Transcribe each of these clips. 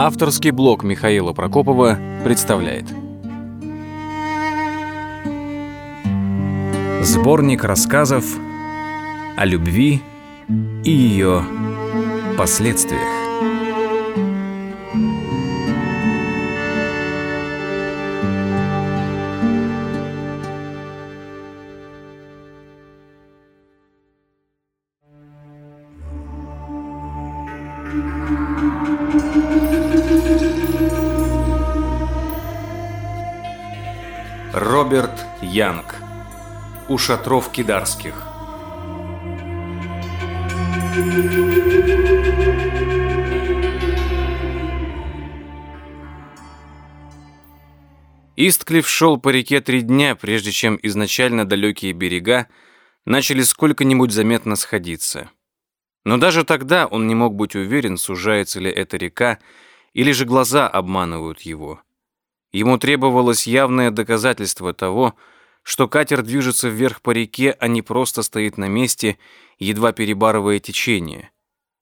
Авторский блог Михаила Прокопова представляет Сборник рассказов о любви и ее последствиях. Шатров кидарских. Истклифф шел по реке три дня, прежде чем изначально далекие берега начали сколько-нибудь заметно сходиться. Но даже тогда он не мог быть уверен, сужается ли эта река, или же глаза обманывают его. Ему требовалось явное доказательство того, что катер движется вверх по реке, а не просто стоит на месте, едва перебарывая течение.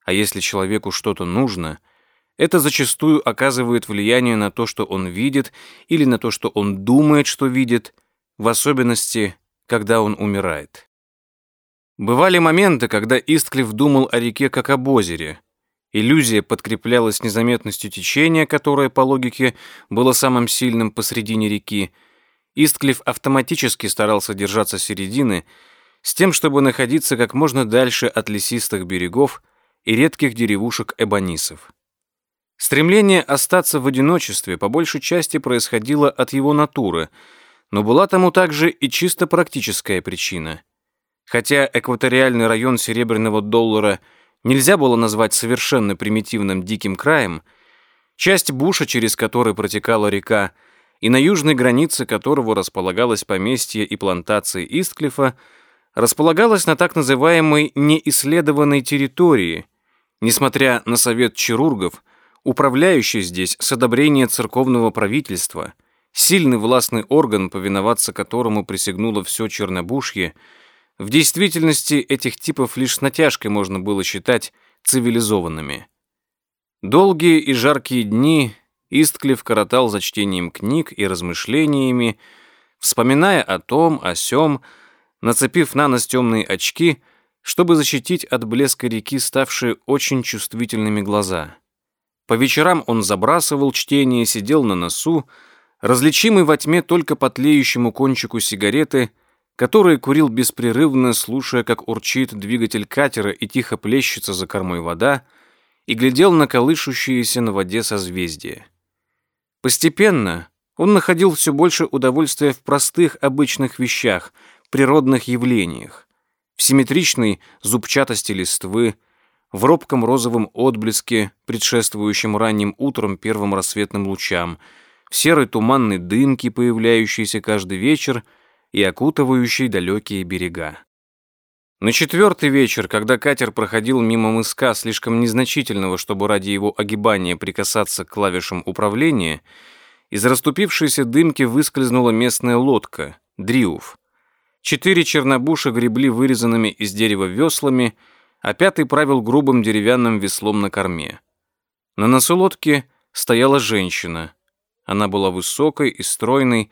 А если человеку что-то нужно, это зачастую оказывает влияние на то, что он видит, или на то, что он думает, что видит, в особенности, когда он умирает. Бывали моменты, когда Истклифф думал о реке как об озере, Иллюзия подкреплялась незаметностью течения, которое, по логике, было самым сильным посредине реки. Истклифф автоматически старался держаться середины, с тем, чтобы находиться как можно дальше от лесистых берегов и редких деревушек эбонисов. Стремление остаться в одиночестве по большей части происходило от его натуры, но была тому также и чисто практическая причина. Хотя экваториальный район Серебряного доллара – нельзя было назвать совершенно примитивным диким краем, часть буша, через который протекала река, и на южной границе которого располагалось поместье и плантации Истклифа, располагалась на так называемой неисследованной территории, несмотря на совет чирургов, управляющий здесь с одобрения церковного правительства, сильный властный орган, повиноваться которому присягнуло все Чернобушье, в действительности этих типов лишь с натяжкой можно было считать цивилизованными. Долгие и жаркие дни Истклифф коротал за чтением книг и размышлениями, вспоминая о том, о сём, нацепив на нос темные очки, чтобы защитить от блеска реки ставшие очень чувствительными глаза. По вечерам он забрасывал чтение, сидел на носу, различимый во тьме только по тлеющему кончику сигареты — который курил беспрерывно, слушая, как урчит двигатель катера и тихо плещется за кормой вода, и глядел на колышущиеся на воде созвездия. Постепенно он находил все больше удовольствия в простых обычных вещах, природных явлениях, в симметричной зубчатости листвы, в робком розовом отблеске, предшествующем ранним утром первым рассветным лучам, в серой туманной дымке, появляющейся каждый вечер — и окутывающей далекие берега. На четвертый вечер, когда катер проходил мимо мыска, слишком незначительного, чтобы ради его огибания прикасаться к клавишам управления, из расступившейся дымки выскользнула местная лодка — Дриуф. Четыре чернобуша гребли вырезанными из дерева веслами, а пятый правил грубым деревянным веслом на корме. На носу лодки стояла женщина. Она была высокой и стройной,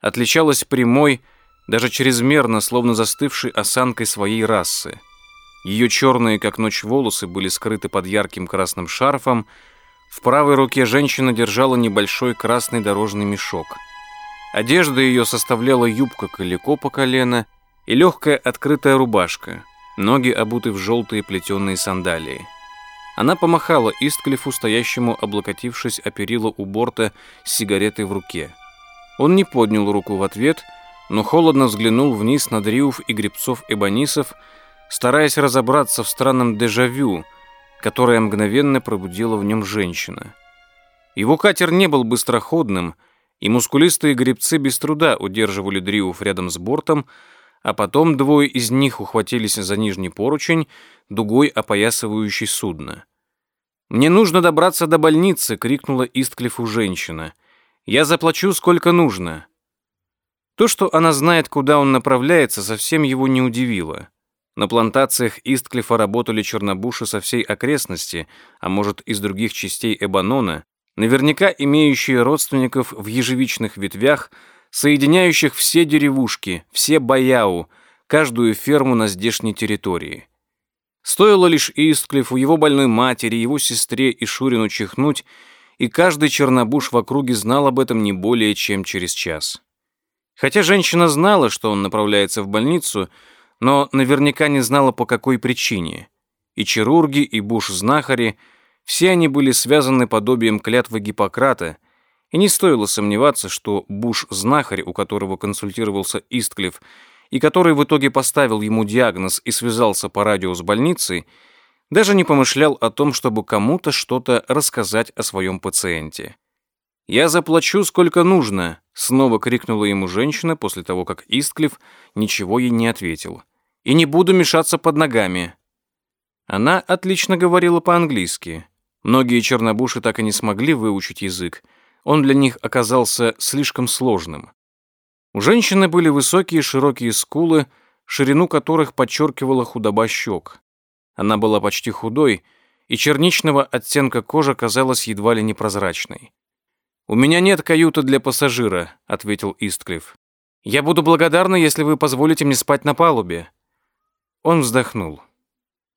отличалась прямой, даже чрезмерно, словно застывшей осанкой своей расы. Ее черные, как ночь, волосы были скрыты под ярким красным шарфом, в правой руке женщина держала небольшой красный дорожный мешок. Одежда ее составляла юбка калико по колено и легкая открытая рубашка, ноги обуты в желтые плетеные сандалии. Она помахала Истклифу, стоящему, облокотившись о перила у борта с сигаретой в руке. Он не поднял руку в ответ — но холодно взглянул вниз на Дриуф и гребцов-эбонисов, стараясь разобраться в странном дежавю, которое мгновенно пробудила в нем женщина. Его катер не был быстроходным, и мускулистые гребцы без труда удерживали Дриуф рядом с бортом, а потом двое из них ухватились за нижний поручень, дугой опоясывающий судно. «Мне нужно добраться до больницы!» — крикнула Истклифу женщина. «Я заплачу, сколько нужно!» То, что она знает, куда он направляется, совсем его не удивило. На плантациях Истклифа работали чернобуши со всей окрестности, а может, из других частей Эбанона, наверняка имеющие родственников в ежевичных ветвях, соединяющих все деревушки, все баяу, каждую ферму на здешней территории. Стоило лишь Истклифу, его больной матери, его сестре и Шурину чихнуть, и каждый чернобуш в округе знал об этом не более чем через час. Хотя женщина знала, что он направляется в больницу, но наверняка не знала, по какой причине. И хирурги, и буш-знахари — все они были связаны подобием клятвы Гиппократа, и не стоило сомневаться, что Буш-знахарь, у которого консультировался Истклифф, и который в итоге поставил ему диагноз и связался по радио с больницей, даже не помышлял о том, чтобы кому-то что-то рассказать о своем пациенте. «Я заплачу, сколько нужно», — снова крикнула ему женщина после того, как Истклифф ничего ей не ответил. «И не буду мешаться под ногами». Она отлично говорила по-английски. Многие чернобуши так и не смогли выучить язык. Он для них оказался слишком сложным. У женщины были высокие широкие скулы, ширину которых подчеркивала худоба щек. Она была почти худой, и черничного оттенка кожа казалась едва ли непрозрачной. «У меня нет каюты для пассажира», — ответил Истклифф. «Я буду благодарна, если вы позволите мне спать на палубе». Он вздохнул.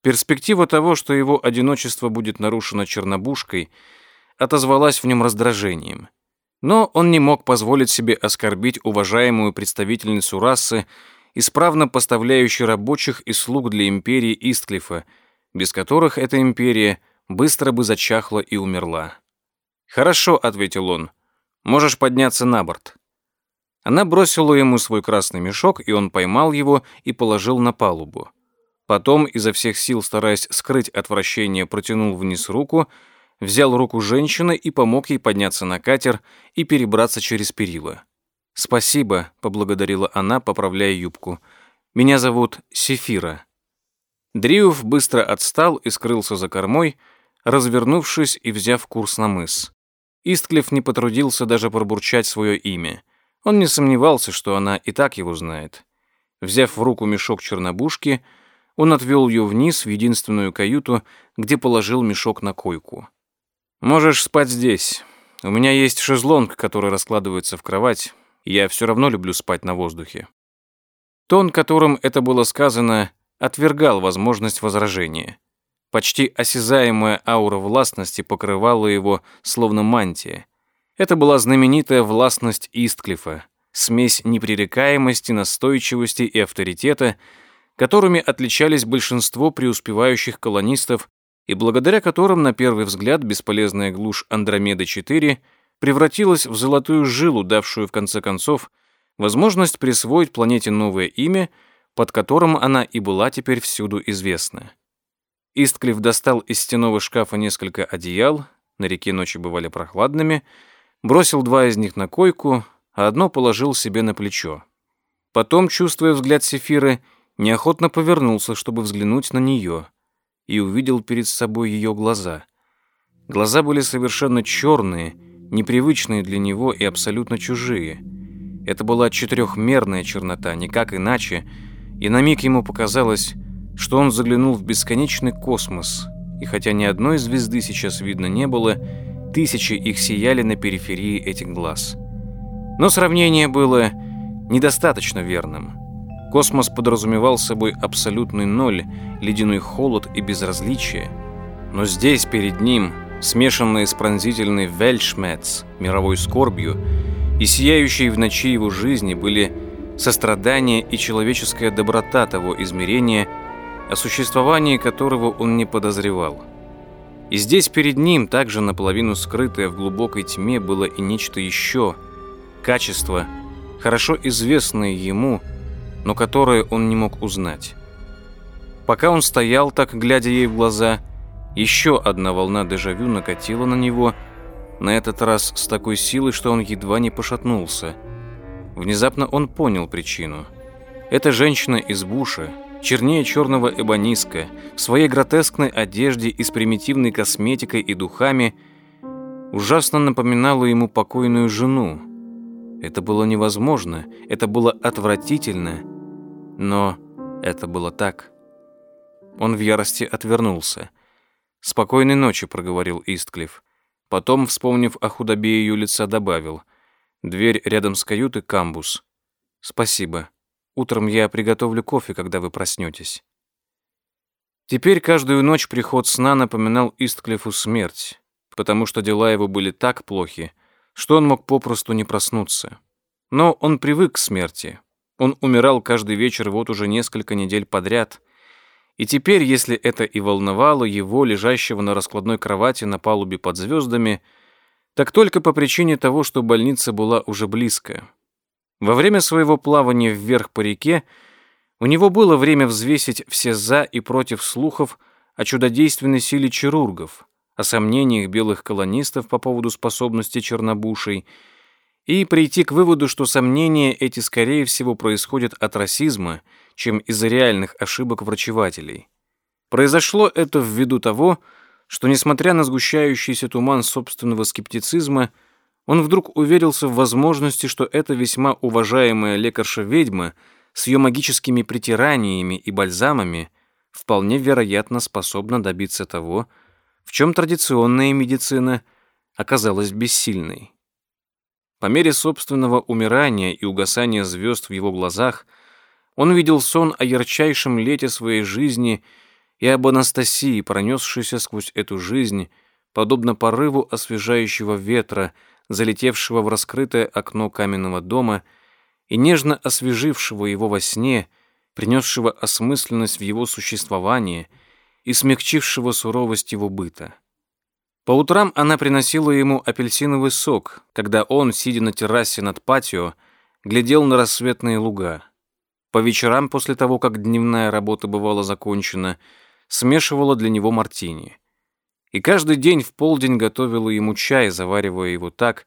Перспектива того, что его одиночество будет нарушено чернобушкой, отозвалась в нем раздражением. Но он не мог позволить себе оскорбить уважаемую представительницу расы, исправно поставляющую рабочих и слуг для империи Истклифа, без которых эта империя быстро бы зачахла и умерла. «Хорошо», — ответил он, — «можешь подняться на борт». Она бросила ему свой красный мешок, и он поймал его и положил на палубу. Потом, изо всех сил стараясь скрыть отвращение, протянул вниз руку, взял руку женщины и помог ей подняться на катер и перебраться через перила. «Спасибо», — поблагодарила она, поправляя юбку. «Меня зовут Сефира». Дриуф быстро отстал и скрылся за кормой, развернувшись и взяв курс на мыс. Истклифф не потрудился даже пробурчать свое имя. Он не сомневался, что она и так его знает. Взяв в руку мешок чернобушки, — он отвел ее вниз в единственную каюту, где положил мешок на койку. «Можешь спать здесь. У меня есть шезлонг, который раскладывается в кровать. Я все равно люблю спать на воздухе». Тон, которым это было сказано, отвергал возможность возражения. Почти осязаемая аура властности покрывала его, словно мантия. Это была знаменитая властность Истклифа, смесь непререкаемости, настойчивости и авторитета — которыми отличались большинство преуспевающих колонистов и благодаря которым, на первый взгляд, бесполезная глушь Андромеды-4 превратилась в золотую жилу, давшую, в конце концов, возможность присвоить планете новое имя, под которым она и была теперь всюду известна. Истклифф достал из стенового шкафа несколько одеял, на реке ночи бывали прохладными, бросил два из них на койку, а одно положил себе на плечо. Потом, чувствуя взгляд Сефиры, неохотно повернулся, чтобы взглянуть на нее, и увидел перед собой ее глаза. Глаза были совершенно черные, непривычные для него и абсолютно чужие. Это была четырехмерная чернота, никак иначе, и на миг ему показалось, что он заглянул в бесконечный космос, и хотя ни одной звезды сейчас видно не было, тысячи их сияли на периферии этих глаз. Но сравнение было недостаточно верным. Космос подразумевал собой абсолютный ноль, ледяной холод и безразличие. Но здесь, перед ним, смешанные с пронзительной вельшмец, мировой скорбью, и сияющие в ночи его жизни были сострадание и человеческая доброта того измерения, о существовании которого он не подозревал. И здесь перед ним, также наполовину скрытое в глубокой тьме, было и нечто еще, качество, хорошо известное ему – но которое он не мог узнать. Пока он стоял так, глядя ей в глаза, еще одна волна дежавю накатила на него, на этот раз с такой силой, что он едва не пошатнулся. Внезапно он понял причину. Эта женщина из буша, чернее черного эбониска, в своей гротескной одежде и с примитивной косметикой и духами, ужасно напоминала ему покойную жену, это было невозможно, это было отвратительно, но это было так. Он в ярости отвернулся. «Спокойной ночи», — проговорил Истклифф. Потом, вспомнив о худобе ее лица, добавил. Дверь рядом с каютой — камбус. Спасибо. Утром я приготовлю кофе, когда вы проснетесь. Теперь каждую ночь приход сна напоминал Истклифу смерть, потому что дела его были так плохи, что он мог попросту не проснуться. Но он привык к смерти. Он умирал каждый вечер вот уже несколько недель подряд. И теперь, если это и волновало его, лежащего на раскладной кровати на палубе под звездами, так только по причине того, что больница была уже близко. Во время своего плавания вверх по реке у него было время взвесить все «за» и «против» слухов о чудодейственной силе чирургов, о сомнениях белых колонистов по поводу способности чернобушей — и прийти к выводу, что сомнения эти, скорее всего, происходят от расизма, чем из-за реальных ошибок врачевателей. Произошло это ввиду того, что, несмотря на сгущающийся туман собственного скептицизма, он вдруг уверился в возможности, что эта весьма уважаемая лекарша-ведьма с ее магическими притираниями и бальзамами вполне вероятно способна добиться того, в чем традиционная медицина оказалась бессильной. По мере собственного умирания и угасания звезд в его глазах он видел сон о ярчайшем лете своей жизни и об Анастасии, пронесшейся сквозь эту жизнь, подобно порыву освежающего ветра, залетевшего в раскрытое окно каменного дома и нежно освежившего его во сне, принесшего осмысленность в его существование и смягчившего суровость его быта. По утрам она приносила ему апельсиновый сок, когда он, сидя на террасе над патио, глядел на рассветные луга. По вечерам, после того, как дневная работа бывала закончена, смешивала для него мартини. И каждый день в полдень готовила ему чай, заваривая его так,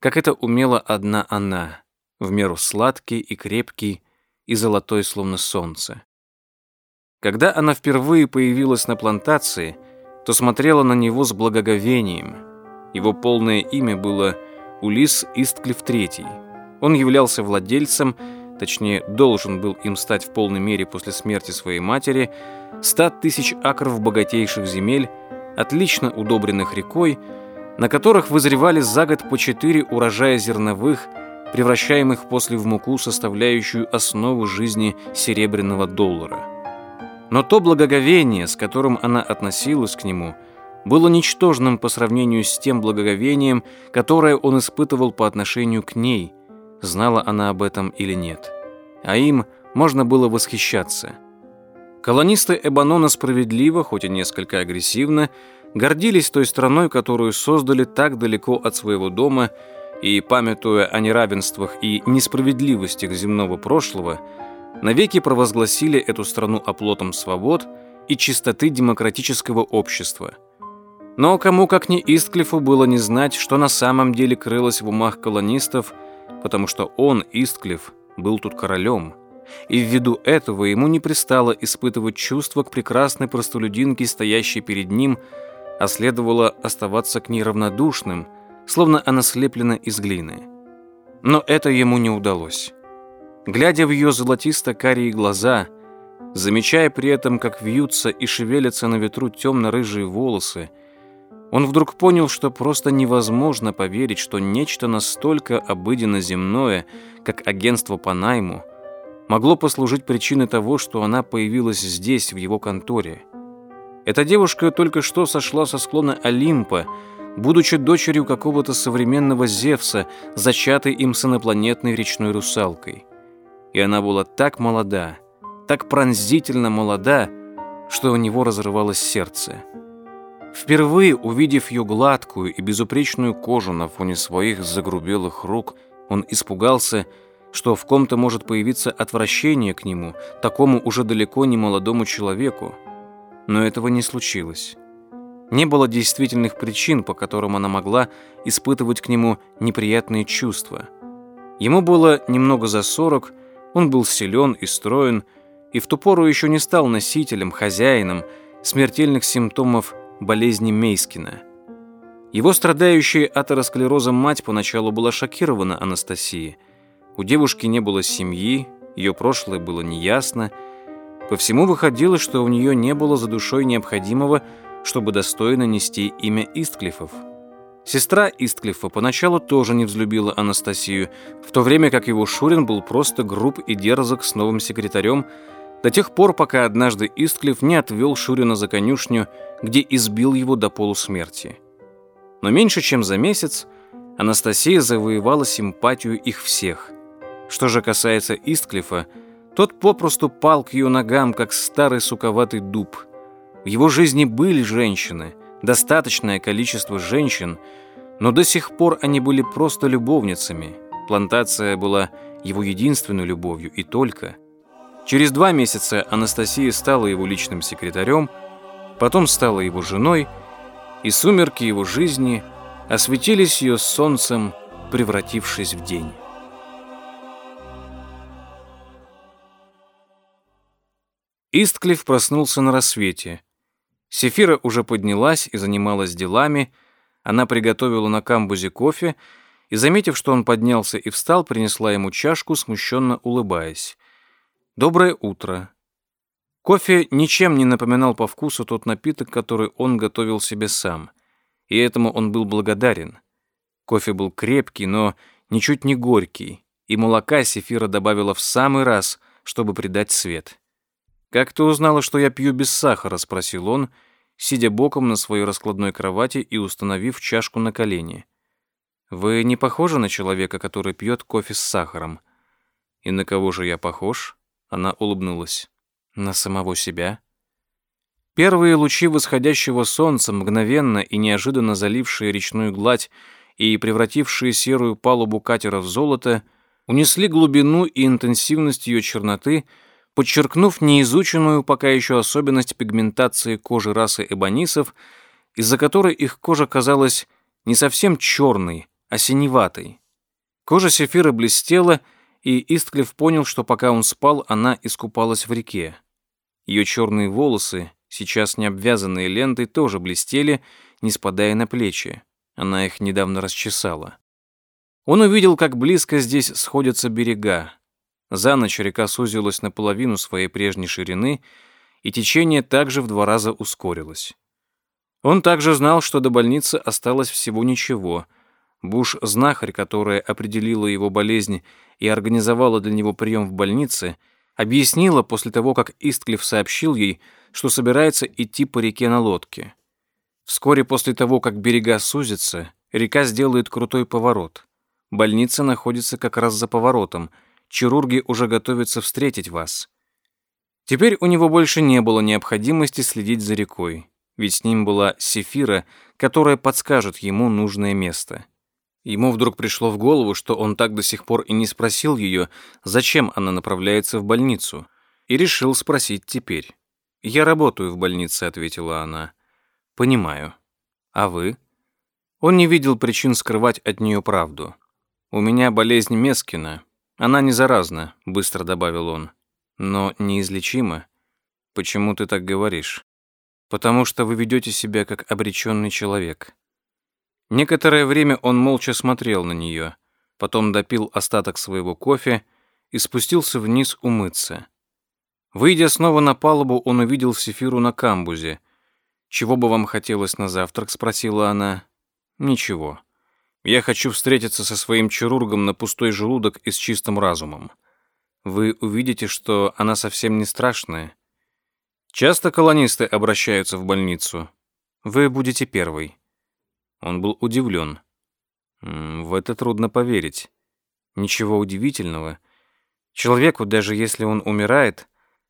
как это умела одна она, в меру сладкий и крепкий, и золотой, словно солнце. Когда она впервые появилась на плантации — то смотрела на него с благоговением. Его полное имя было Улис Истклифф III. Он являлся владельцем, точнее, должен был им стать в полной мере после смерти своей матери, ста тысяч акров богатейших земель, отлично удобренных рекой, на которых вызревали за год по четыре урожая зерновых, превращаемых после в муку, составляющую основу жизни серебряного доллара. Но то благоговение, с которым она относилась к нему, было ничтожным по сравнению с тем благоговением, которое он испытывал по отношению к ней, знала она об этом или нет. А им можно было восхищаться. Колонисты Эбанона справедливо, хоть и несколько агрессивно, гордились той страной, которую создали так далеко от своего дома, и, памятуя о неравенствах и несправедливостях земного прошлого, навеки провозгласили эту страну оплотом свобод и чистоты демократического общества. Но кому как не Истклифу было не знать, что на самом деле крылось в умах колонистов, потому что он, Истклиф, был тут королем, и ввиду этого ему не пристало испытывать чувства к прекрасной простолюдинке, стоящей перед ним, а следовало оставаться к ней равнодушным, словно она слеплена из глины. Но это ему не удалось. Глядя в ее золотисто-карие глаза, замечая при этом, как вьются и шевелятся на ветру темно-рыжие волосы, он вдруг понял, что просто невозможно поверить, что нечто настолько обыденно земное, как агентство по найму, могло послужить причиной того, что она появилась здесь, в его конторе. Эта девушка только что сошла со склона Олимпа, будучи дочерью какого-то современного Зевса, зачатой им с инопланетной речной русалкой и она была так молода, так пронзительно молода, что у него разрывалось сердце. Впервые увидев ее гладкую и безупречную кожу на фоне своих загрубелых рук, он испугался, что в ком-то может появиться отвращение к нему, такому уже далеко не молодому человеку. Но этого не случилось. Не было действительных причин, по которым она могла испытывать к нему неприятные чувства. Ему было немного за сорок, он был силен и строен, и в ту пору еще не стал носителем, хозяином смертельных симптомов болезни Мейскина. Его страдающая атеросклерозом мать поначалу была шокирована Анастасией. У девушки не было семьи, ее прошлое было неясно. По всему выходило, что у нее не было за душой необходимого, чтобы достойно нести имя Истклифов. Сестра Истклифа поначалу тоже не взлюбила Анастасию, в то время как его Шурин был просто груб и дерзок с новым секретарем, до тех пор, пока однажды Истклифф не отвел Шурина за конюшню, где избил его до полусмерти. Но меньше чем за месяц Анастасия завоевала симпатию их всех. Что же касается Истклифа, тот попросту пал к ее ногам, как старый суковатый дуб. В его жизни были женщины, достаточное количество женщин, но до сих пор они были просто любовницами. Плантация была его единственной любовью и только. Через два месяца Анастасия стала его личным секретарем, потом стала его женой, и сумерки его жизни осветились ее солнцем, превратившись в день. Истклифф проснулся на рассвете. Сефира уже поднялась и занималась делами. Она приготовила на камбузе кофе и, заметив, что он поднялся и встал, принесла ему чашку, смущенно улыбаясь. «Доброе утро». Кофе ничем не напоминал по вкусу тот напиток, который он готовил себе сам. И этому он был благодарен. Кофе был крепкий, но ничуть не горький, и молока Сефира добавила в самый раз, чтобы придать свет. «Как ты узнала, что я пью без сахара?» — спросил он, сидя боком на своей раскладной кровати и установив чашку на колени. «Вы не похожи на человека, который пьет кофе с сахаром?» «И на кого же я похож?» Она улыбнулась. «На самого себя?» Первые лучи восходящего солнца, мгновенно и неожиданно залившие речную гладь и превратившие серую палубу катера в золото, унесли глубину и интенсивность ее черноты — подчеркнув неизученную пока еще особенность пигментации кожи расы эбонисов, из-за которой их кожа казалась не совсем черной, а синеватой. Кожа Сефира блестела, и Истклифф понял, что пока он спал, она искупалась в реке. Ее черные волосы, сейчас не обвязанные лентой, тоже блестели, не спадая на плечи. Она их недавно расчесала. Он увидел, как близко здесь сходятся берега, за ночь река сузилась наполовину своей прежней ширины, и течение также в два раза ускорилось. Он также знал, что до больницы осталось всего ничего. Буш-знахарь, которая определила его болезнь и организовала для него прием в больнице, объяснила после того, как Истклифф сообщил ей, что собирается идти по реке на лодке. Вскоре после того, как берега сузятся, река сделает крутой поворот. Больница находится как раз за поворотом — Чирурги уже готовятся встретить вас. Теперь у него больше не было необходимости следить за рекой, ведь с ним была Сефира, которая подскажет ему нужное место. Ему вдруг пришло в голову, что он так до сих пор и не спросил ее, зачем она направляется в больницу, и решил спросить теперь. «Я работаю в больнице», — ответила она. «Понимаю. А вы?» Он не видел причин скрывать от нее правду. «У меня болезнь Мескина, она не заразна, быстро добавил он, но неизлечима. Почему ты так говоришь? Потому что вы ведете себя как обреченный человек. Некоторое время он молча смотрел на нее, потом допил остаток своего кофе и спустился вниз умыться. Выйдя снова на палубу, он увидел Сефиру на камбузе. «Чего бы вам хотелось на завтрак?» — спросила она. «Ничего. Я хочу встретиться со своим хирургом на пустой желудок и с чистым разумом. Вы увидите, что она совсем не страшная. Часто колонисты обращаются в больницу. Вы будете первый. Он был удивлен. В это трудно поверить. Ничего удивительного. Человеку, даже если он умирает,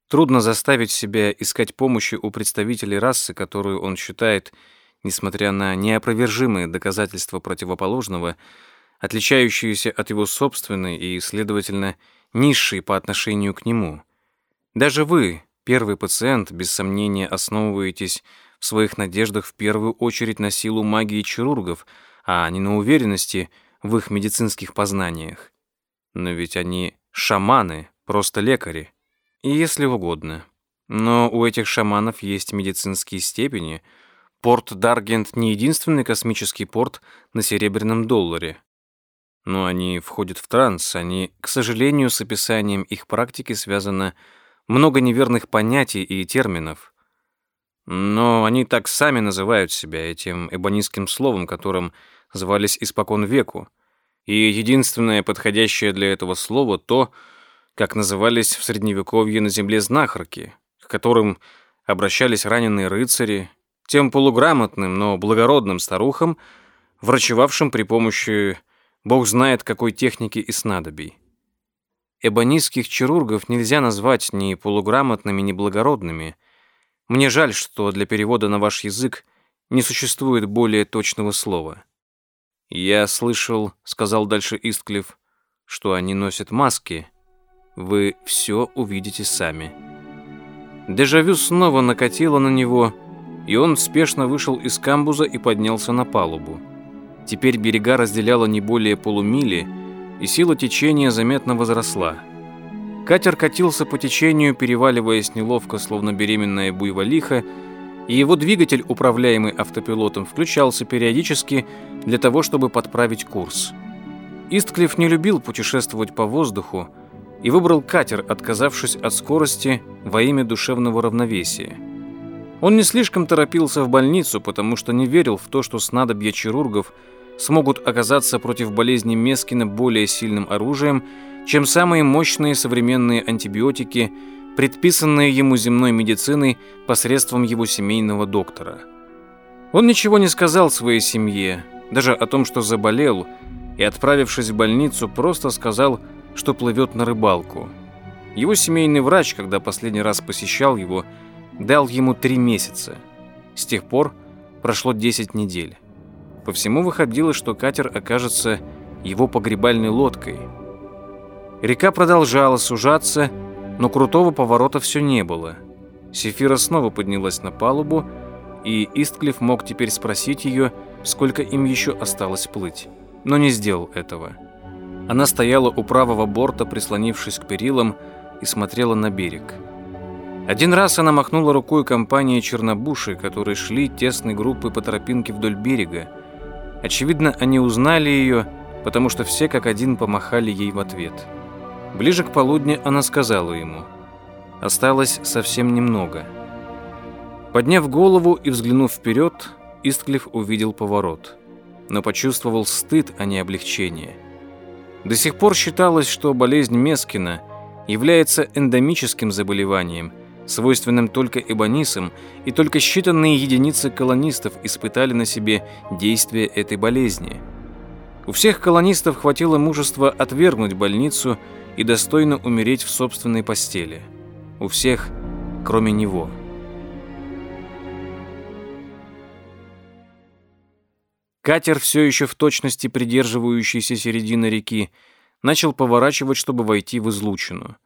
трудно заставить себя искать помощи у представителей расы, которую он считает несмотря на неопровержимые доказательства противоположного, отличающиеся от его собственной и, следовательно, низшей по отношению к нему. Даже вы, первый пациент, без сомнения основываетесь в своих надеждах в первую очередь на силу магии хирургов, а не на уверенности в их медицинских познаниях. Но ведь они шаманы, просто лекари. И если угодно. Но у этих шаманов есть медицинские степени — Порт Даргент не единственный космический порт на серебряном долларе. Но они входят в транс, они, к сожалению, с описанием их практики связано много неверных понятий и терминов. Но они так сами называют себя этим эбонистским словом, которым звались испокон веку. И единственное подходящее для этого слова то, как назывались в Средневековье на земле знахарки, к которым обращались раненые рыцари, тем полуграмотным, но благородным старухам, врачевавшим при помощи бог знает какой техники и снадобий. Эбонистских хирургов нельзя назвать ни полуграмотными, ни благородными. Мне жаль, что для перевода на ваш язык не существует более точного слова. «Я слышал», — сказал дальше Истклифф, — «что они носят маски. Вы все увидите сами». Дежавю снова накатило на него, и он спешно вышел из камбуза и поднялся на палубу. Теперь берега разделяла не более полумили, и сила течения заметно возросла. Катер катился по течению, переваливаясь неловко, словно беременная буйволиха, и его двигатель, управляемый автопилотом, включался периодически для того, чтобы подправить курс. Истклифф не любил путешествовать по воздуху, и выбрал катер, отказавшись от скорости во имя душевного равновесия. Он не слишком торопился в больницу, потому что не верил в то, что снадобья хирургов смогут оказаться против болезни Мескина более сильным оружием, чем самые мощные современные антибиотики, предписанные ему земной медициной посредством его семейного доктора. Он ничего не сказал своей семье, даже о том, что заболел, и, отправившись в больницу, просто сказал – что плывет на рыбалку. Его семейный врач, когда последний раз посещал его, дал ему три месяца. С тех пор прошло 10 недель. По всему выходило, что катер окажется его погребальной лодкой. Река продолжала сужаться, но крутого поворота все не было. Сефира снова поднялась на палубу, и Истклифф мог теперь спросить ее, сколько им еще осталось плыть, но не сделал этого. Она стояла у правого борта, прислонившись к перилам, и смотрела на берег. Один раз она махнула рукой компании чернобуши, которые шли тесной группой по тропинке вдоль берега. Очевидно, они узнали ее, потому что все как один помахали ей в ответ. Ближе к полудню она сказала ему. Осталось совсем немного. Подняв голову и взглянув вперед, Истклифф увидел поворот, но почувствовал стыд, а не облегчение – до сих пор считалось, что болезнь Мескина является эндемическим заболеванием, свойственным только эбонисам, и только считанные единицы колонистов испытали на себе действие этой болезни. У всех колонистов хватило мужества отвергнуть больницу и достойно умереть в собственной постели. У всех, кроме него. Катер, все еще в точности придерживающийся середины реки, начал поворачивать, чтобы войти в излучину.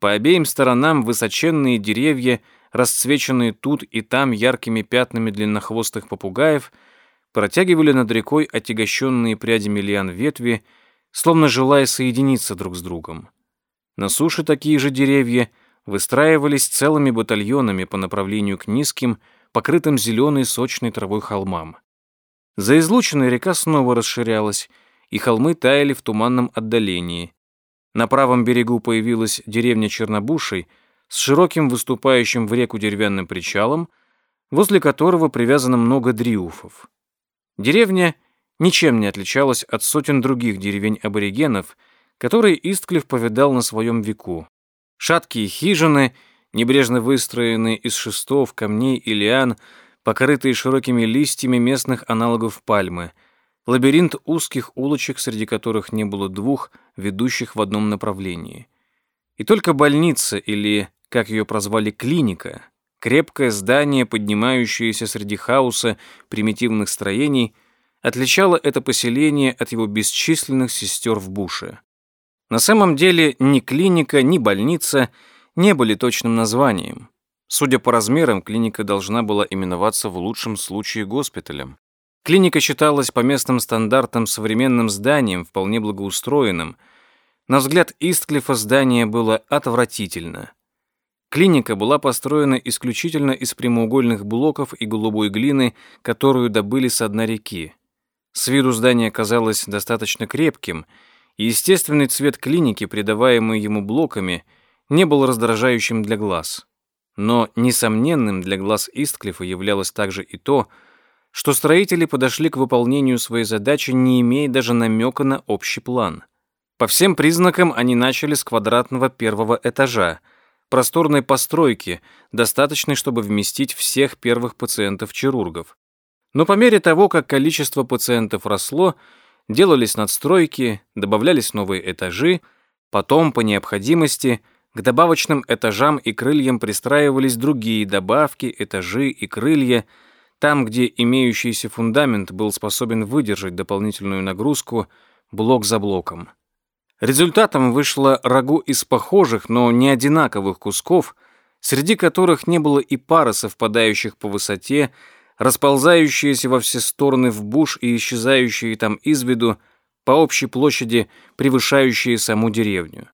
По обеим сторонам высоченные деревья, расцвеченные тут и там яркими пятнами длиннохвостых попугаев, протягивали над рекой отягощенные прядями лиан ветви, словно желая соединиться друг с другом. На суше такие же деревья выстраивались целыми батальонами по направлению к низким, покрытым зеленой сочной травой холмам. За излученной река снова расширялась, и холмы таяли в туманном отдалении. На правом берегу появилась деревня Чернобушей с широким выступающим в реку деревянным причалом, возле которого привязано много дриуфов. Деревня ничем не отличалась от сотен других деревень аборигенов, которые Истклифф повидал на своем веку. Шаткие хижины, небрежно выстроенные из шестов, камней и лиан — покрытые широкими листьями местных аналогов пальмы, лабиринт узких улочек, среди которых не было двух, ведущих в одном направлении. И только больница, или, как ее прозвали, клиника, крепкое здание, поднимающееся среди хаоса примитивных строений, отличало это поселение от его бесчисленных сестер в буше. На самом деле ни клиника, ни больница не были точным названием. Судя по размерам, клиника должна была именоваться в лучшем случае госпиталем. Клиника считалась по местным стандартам современным зданием, вполне благоустроенным. На взгляд Истклифа здание было отвратительно. Клиника была построена исключительно из прямоугольных блоков и голубой глины, которую добыли с дна реки. С виду здание казалось достаточно крепким, и естественный цвет клиники, придаваемый ему блоками, не был раздражающим для глаз. Но несомненным для глаз Истклифа являлось также и то, что строители подошли к выполнению своей задачи, не имея даже намека на общий план. По всем признакам они начали с квадратного первого этажа, просторной постройки, достаточной, чтобы вместить всех первых пациентов-хирургов. Но по мере того, как количество пациентов росло, делались надстройки, добавлялись новые этажи, потом, по необходимости, к добавочным этажам и крыльям пристраивались другие добавки, этажи и крылья, там, где имеющийся фундамент был способен выдержать дополнительную нагрузку блок за блоком. Результатом вышло рагу из похожих, но не одинаковых кусков, среди которых не было и пары совпадающих по высоте, расползающиеся во все стороны в буш и исчезающие там из виду, по общей площади превышающие саму деревню.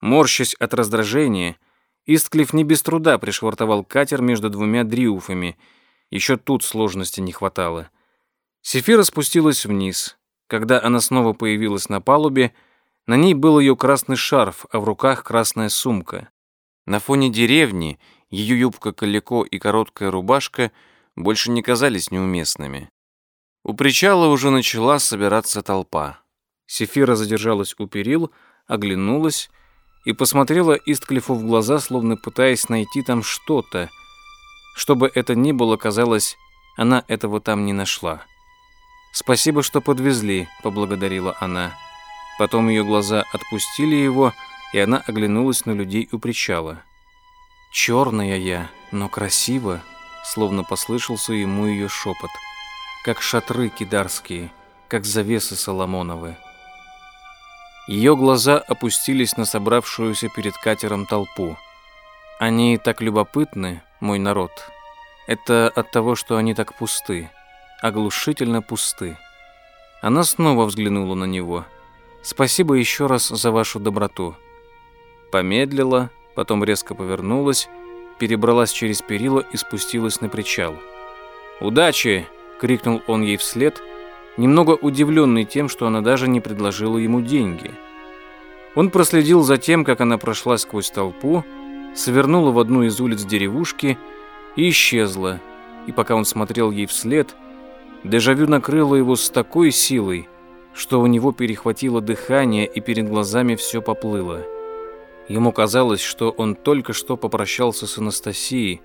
Морщась от раздражения, Истклифф не без труда пришвартовал катер между двумя дриуфами. Еще тут сложности не хватало. Сефира спустилась вниз. Когда она снова появилась на палубе, на ней был ее красный шарф, а в руках красная сумка. На фоне деревни ее юбка-калико и короткая рубашка — больше не казались неуместными. У причала уже начала собираться толпа. Сефира задержалась у перил, оглянулась и посмотрела Истклифу в глаза, словно пытаясь найти там что-то. Что бы это ни было, казалось, она этого там не нашла. «Спасибо, что подвезли», — поблагодарила она. Потом ее глаза отпустили его, и она оглянулась на людей у причала. «Черная я, но красиво», словно послышался ему ее шепот, как шатры кидарские, как завесы Соломоновы. Ее глаза опустились на собравшуюся перед катером толпу. Они так любопытны, мой народ. Это от того, что они так пусты, оглушительно пусты. Она снова взглянула на него. «Спасибо еще раз за вашу доброту». Помедлила, потом резко повернулась перебралась через перила и спустилась на причал. «Удачи!» — крикнул он ей вслед, немного удивленный тем, что она даже не предложила ему деньги. Он проследил за тем, как она прошла сквозь толпу, свернула в одну из улиц деревушки и исчезла, и пока он смотрел ей вслед, дежавю накрыло его с такой силой, что у него перехватило дыхание и перед глазами все поплыло. Ему казалось, что он только что попрощался с Анастасией,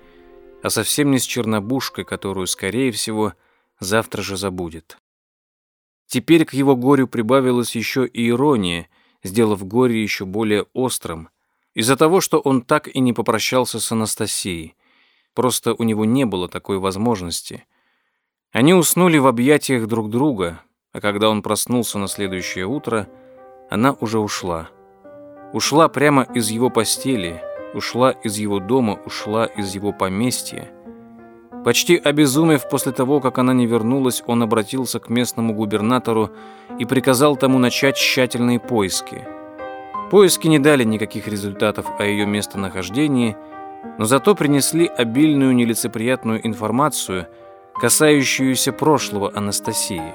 а совсем не с Чернобушкой, которую, скорее всего, завтра же забудет. Теперь к его горю прибавилась еще и ирония, сделав горе еще более острым, из-за того, что он так и не попрощался с Анастасией. Просто у него не было такой возможности. Они уснули в объятиях друг друга, а когда он проснулся на следующее утро, она уже ушла. Ушла прямо из его постели, ушла из его дома, ушла из его поместья. Почти обезумев после того, как она не вернулась, он обратился к местному губернатору и приказал тому начать тщательные поиски. Поиски не дали никаких результатов о ее местонахождении, но зато принесли обильную нелицеприятную информацию, касающуюся прошлого Анастасии.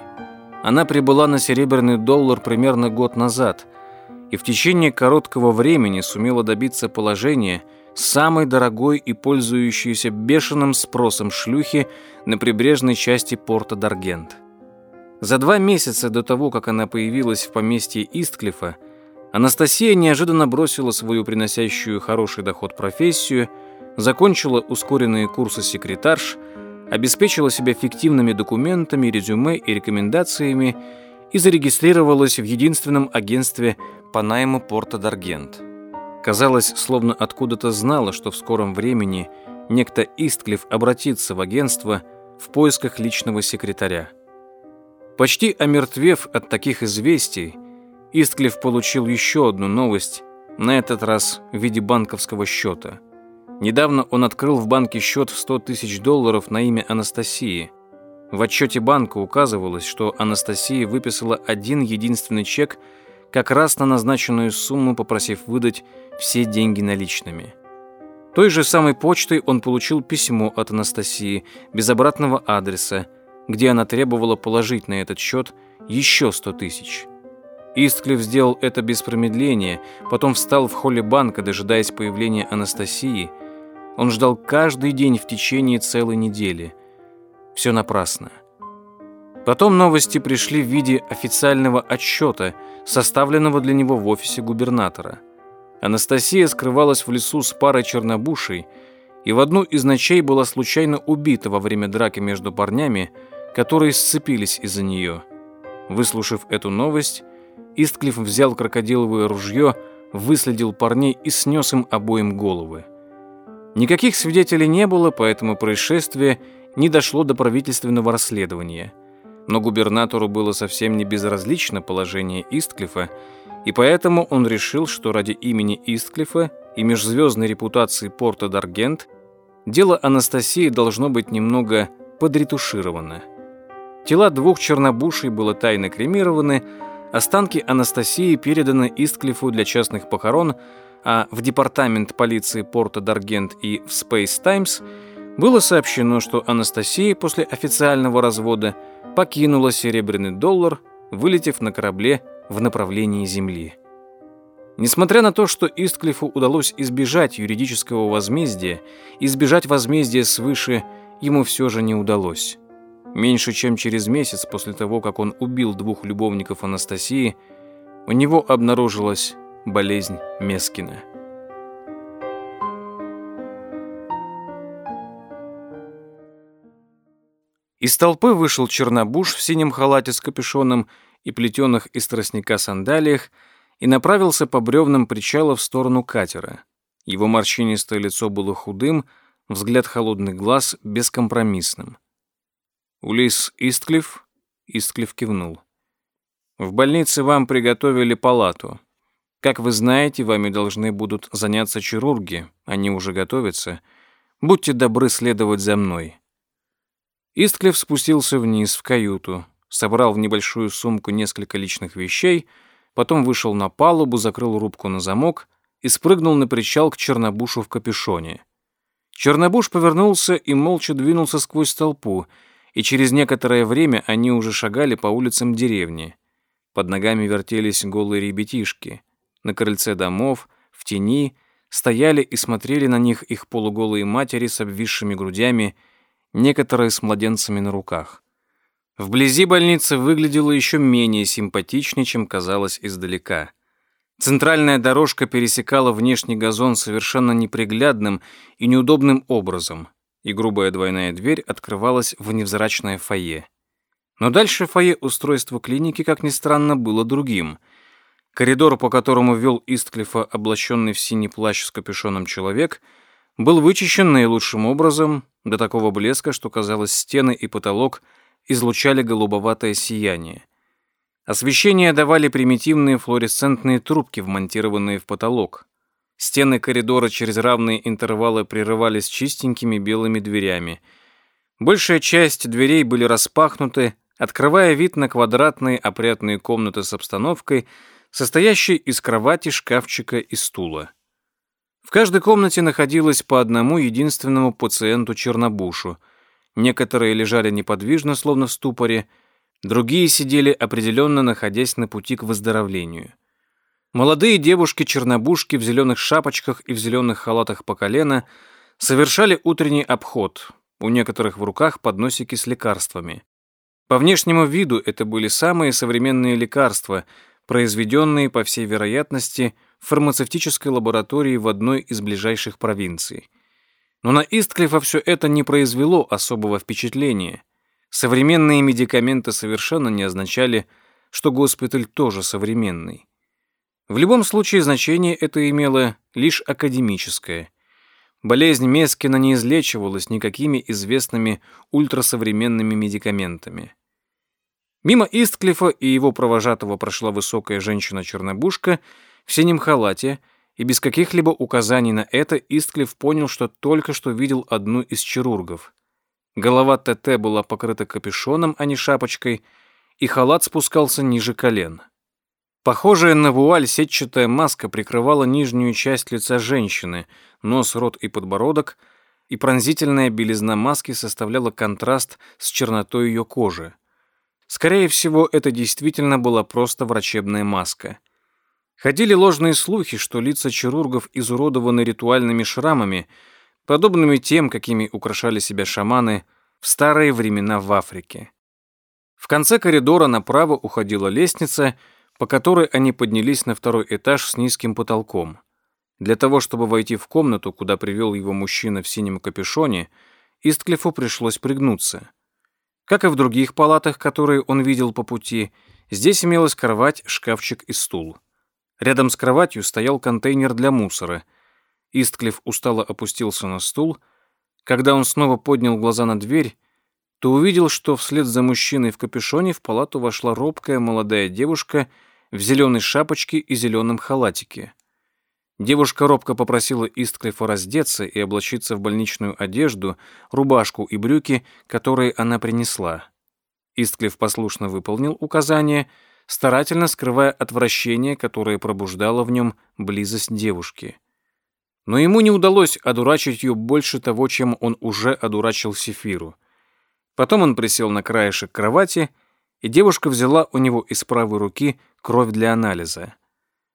Она прибыла на серебряный доллар примерно год назад – и в течение короткого времени сумела добиться положения самой дорогой и пользующейся бешеным спросом шлюхи на прибрежной части порта Даргент. За два месяца до того, как она появилась в поместье Истклифа, Анастасия неожиданно бросила свою приносящую хороший доход профессию, закончила ускоренные курсы секретарш, обеспечила себя фиктивными документами, резюме и рекомендациями и зарегистрировалась в единственном агентстве по найму порта Даргент. Казалось, словно откуда-то знала, что в скором времени некто Истклифф обратится в агентство в поисках личного секретаря. Почти омертвев от таких известий, Истклифф получил еще одну новость, на этот раз в виде банковского счета. Недавно он открыл в банке счет в 100 тысяч долларов на имя Анастасии. В отчете банка указывалось, что Анастасия выписала один единственный чек – как раз на назначенную сумму, попросив выдать все деньги наличными. Той же самой почтой он получил письмо от Анастасии без обратного адреса, где она требовала положить на этот счет еще 100 тысяч. Истклифф сделал это без промедления, потом встал в холле банка, дожидаясь появления Анастасии, Он ждал каждый день в течение целой недели. Все напрасно. Потом новости пришли в виде официального отчета, составленного для него в офисе губернатора. Анастасия скрывалась в лесу с парой чернобушей и в одну из ночей была случайно убита во время драки между парнями, которые сцепились из-за нее. Выслушав эту новость, Истклифф взял крокодиловое ружье, выследил парней и снес им обоим головы. Никаких свидетелей не было, поэтому происшествие не дошло до правительственного расследования. Но губернатору было совсем не безразлично положение Истклифа, и поэтому он решил, что ради имени Истклифа и межзвездной репутации порта Даргент дело Анастасии должно быть немного подретушировано. Тела двух чернобушей было тайно кремированы, останки Анастасии переданы Истклифу для частных похорон – а в департамент полиции порта Даргент и в Space Times было сообщено, что Анастасия после официального развода покинула серебряный доллар, вылетев на корабле в направлении Земли. Несмотря на то, что Истклифу удалось избежать юридического возмездия, избежать возмездия свыше ему все же не удалось. Меньше чем через месяц после того, как он убил двух любовников Анастасии, у него обнаружилась болезнь Мескина. Из толпы вышел чернобуш в синем халате с капюшоном и плетеных из тростника сандалиях и направился по бревнам причала в сторону катера. Его морщинистое лицо было худым, взгляд холодных глаз бескомпромиссным. «Улис Истклифф?» Истклифф кивнул. «В больнице вам приготовили палату. Как вы знаете, вами должны будут заняться хирурги, они уже готовятся. Будьте добры следовать за мной». Истклев спустился вниз в каюту, собрал в небольшую сумку несколько личных вещей, потом вышел на палубу, закрыл рубку на замок и спрыгнул на причал к Чернобушу в капюшоне. Чернобуш повернулся и молча двинулся сквозь толпу, и через некоторое время они уже шагали по улицам деревни. Под ногами вертелись голые ребятишки — на крыльце домов, в тени, стояли и смотрели на них их полуголые матери с обвисшими грудями, некоторые с младенцами на руках. Вблизи больница выглядела еще менее симпатичнее, чем казалось издалека. Центральная дорожка пересекала внешний газон совершенно неприглядным и неудобным образом, и грубая двойная дверь открывалась в невзрачное фойе. Но дальше фойе устройство клиники, как ни странно, было другим — Коридор, по которому вел Истклифа облаченный в синий плащ с капюшоном человек, был вычищен наилучшим образом, до такого блеска, что, казалось, стены и потолок излучали голубоватое сияние. Освещение давали примитивные флуоресцентные трубки, вмонтированные в потолок. Стены коридора через равные интервалы прерывались чистенькими белыми дверями. Большая часть дверей были распахнуты, открывая вид на квадратные опрятные комнаты с обстановкой — состоящий из кровати, шкафчика и стула. В каждой комнате находилось по одному единственному пациенту-чернобушу. Некоторые лежали неподвижно, словно в ступоре, другие сидели определенно, находясь на пути к выздоровлению. Молодые девушки-чернобушки в зеленых шапочках и в зеленых халатах по колено совершали утренний обход, у некоторых в руках подносики с лекарствами. По внешнему виду это были самые современные лекарства — произведенные, по всей вероятности, в фармацевтической лаборатории в одной из ближайших провинций. Но на Истклифа все это не произвело особого впечатления. Современные медикаменты совершенно не означали, что госпиталь тоже современный. В любом случае значение это имело лишь академическое. Болезнь Мескина не излечивалась никакими известными ультрасовременными медикаментами. Мимо Истклифа и его провожатого прошла высокая женщина-чернобушка в синем халате, и без каких-либо указаний на это Истклиф понял, что только что видел одну из хирургов. Голова ТТ была покрыта капюшоном, а не шапочкой, и халат спускался ниже колен. Похожая на вуаль сетчатая маска прикрывала нижнюю часть лица женщины, нос, рот и подбородок, и пронзительная белизна маски составляла контраст с чернотой ее кожи. Скорее всего, это действительно была просто врачебная маска. Ходили ложные слухи, что лица хирургов изуродованы ритуальными шрамами, подобными тем, какими украшали себя шаманы в старые времена в Африке. В конце коридора направо уходила лестница, по которой они поднялись на второй этаж с низким потолком. Для того, чтобы войти в комнату, куда привел его мужчина в синем капюшоне, Истклифу пришлось пригнуться. Как и в других палатах, которые он видел по пути, здесь имелась кровать, шкафчик и стул. Рядом с кроватью стоял контейнер для мусора. Истклифф устало опустился на стул. Когда он снова поднял глаза на дверь, то увидел, что вслед за мужчиной в капюшоне в палату вошла робкая молодая девушка в зеленой шапочке и зеленом халатике. Девушка робко попросила Истклифа раздеться и облачиться в больничную одежду, рубашку и брюки, которые она принесла. Истклифф послушно выполнил указание, старательно скрывая отвращение, которое пробуждало в нем близость девушки. Но ему не удалось одурачить ее больше того, чем он уже одурачил Сефиру. Потом он присел на краешек кровати, и девушка взяла у него из правой руки кровь для анализа.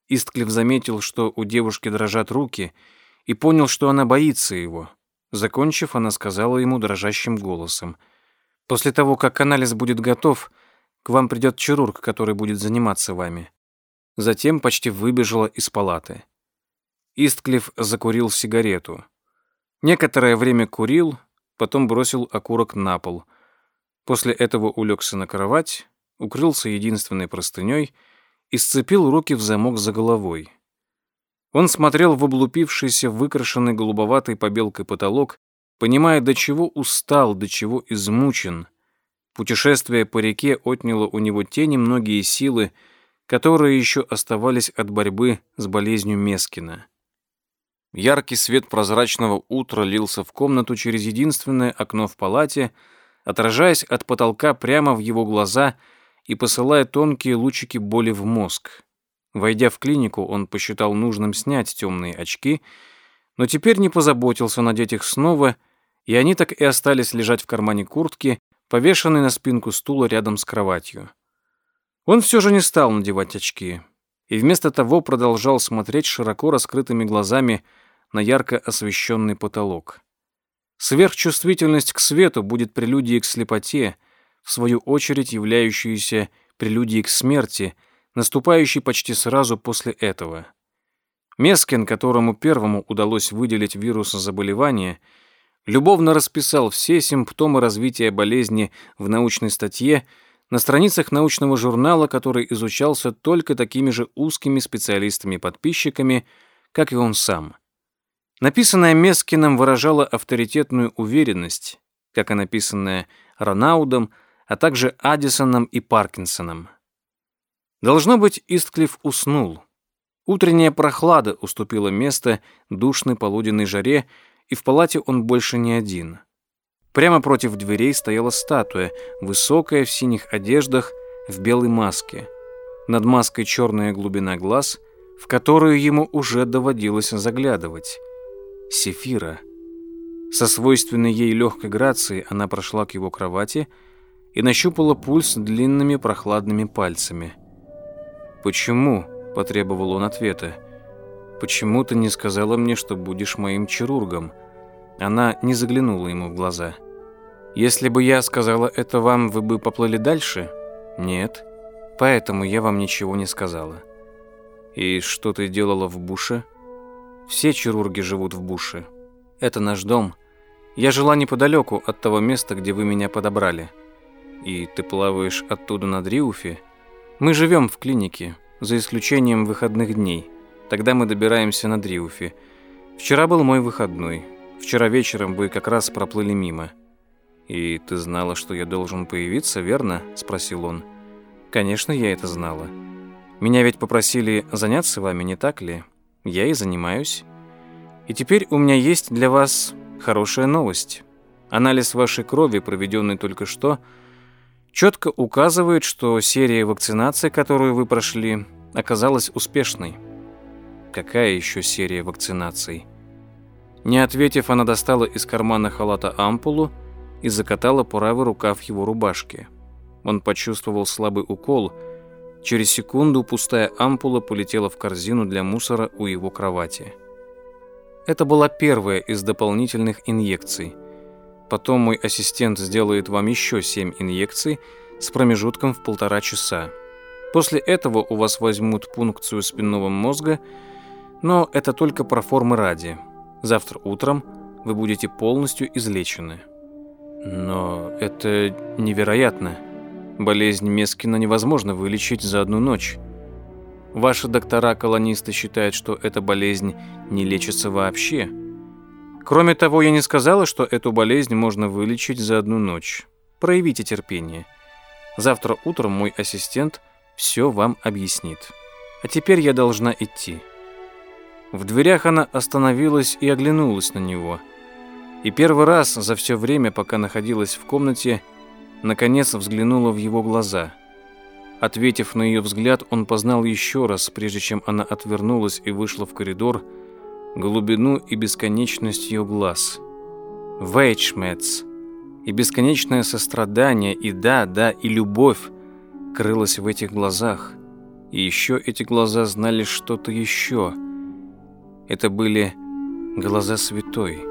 Истклифф заметил, что у девушки дрожат руки, и понял, что она боится его. Закончив, она сказала ему дрожащим голосом. «После того, как анализ будет готов, к вам придет хирург, который будет заниматься вами». Затем почти выбежала из палаты. Истклифф закурил сигарету. Некоторое время курил, потом бросил окурок на пол. После этого улегся на кровать, укрылся единственной простыней — и сцепил руки в замок за головой. Он смотрел в облупившийся, выкрашенный голубоватой побелкой потолок, понимая, до чего устал, до чего измучен. Путешествие по реке отняло у него те немногие силы, которые еще оставались от борьбы с болезнью Мескина. Яркий свет прозрачного утра лился в комнату через единственное окно в палате, отражаясь от потолка прямо в его глаза — и посылая тонкие лучики боли в мозг. Войдя в клинику, он посчитал нужным снять темные очки, но теперь не позаботился надеть их снова, и они так и остались лежать в кармане куртки, повешенной на спинку стула рядом с кроватью. Он все же не стал надевать очки, и вместо того продолжал смотреть широко раскрытыми глазами на ярко освещенный потолок. Сверхчувствительность к свету будет прелюдией к слепоте — в свою очередь являющуюся прелюдией к смерти, наступающей почти сразу после этого. Мескин, которому первому удалось выделить вирус заболевания, любовно расписал все симптомы развития болезни в научной статье на страницах научного журнала, который изучался только такими же узкими специалистами-подписчиками, как и он сам. Написанное Мескином выражало авторитетную уверенность, как и написанное Ронаудом – а также Аддисоном и Паркинсоном. Должно быть, Истклифф уснул. Утренняя прохлада уступила место душной полуденной жаре, и в палате он больше не один. Прямо против дверей стояла статуя, высокая в синих одеждах, в белой маске. Над маской черная глубина глаз, в которую ему уже доводилось заглядывать. Сефира. Со свойственной ей легкой грацией она прошла к его кровати — и нащупала пульс длинными прохладными пальцами. «Почему?» – потребовал он ответа. «Почему ты не сказала мне, что будешь моим чирургом?» Она не заглянула ему в глаза. «Если бы я сказала это вам, вы бы поплыли дальше?» «Нет. Поэтому я вам ничего не сказала». «И что ты делала в буше?» «Все чирурги живут в буше. Это наш дом. Я жила неподалеку от того места, где вы меня подобрали». И ты плаваешь оттуда на Дриуфе? Мы живем в клинике, за исключением выходных дней. Тогда мы добираемся на Дриуфе. Вчера был мой выходной. Вчера вечером вы как раз проплыли мимо. И ты знала, что я должен появиться, верно? спросил он. Конечно, я это знала. Меня ведь попросили заняться вами, не так ли? Я и занимаюсь. И теперь у меня есть для вас хорошая новость. Анализ вашей крови, проведенный только что, четко указывает, что серия вакцинации, которую вы прошли, оказалась успешной. Какая еще серия вакцинаций? Не ответив, она достала из кармана халата ампулу и закатала правый рукав его рубашки. Он почувствовал слабый укол. Через секунду пустая ампула полетела в корзину для мусора у его кровати. Это была первая из дополнительных инъекций. Потом мой ассистент сделает вам еще семь инъекций с промежутком в полтора часа. После этого у вас возьмут пункцию спинного мозга, но это только про формы ради. Завтра утром вы будете полностью излечены. Но это невероятно. Болезнь Мескина невозможно вылечить за одну ночь. Ваши доктора-колонисты считают, что эта болезнь не лечится вообще. Кроме того, я не сказала, что эту болезнь можно вылечить за одну ночь. Проявите терпение. Завтра утром мой ассистент все вам объяснит. А теперь я должна идти. В дверях она остановилась и оглянулась на него. И первый раз за все время, пока находилась в комнате, наконец взглянула в его глаза. Ответив на ее взгляд, он познал еще раз, прежде чем она отвернулась и вышла в коридор, глубину и бесконечность ее глаз. Вейчмец. И бесконечное сострадание, и да, да, и любовь крылась в этих глазах. И еще эти глаза знали что-то еще. Это были глаза святой.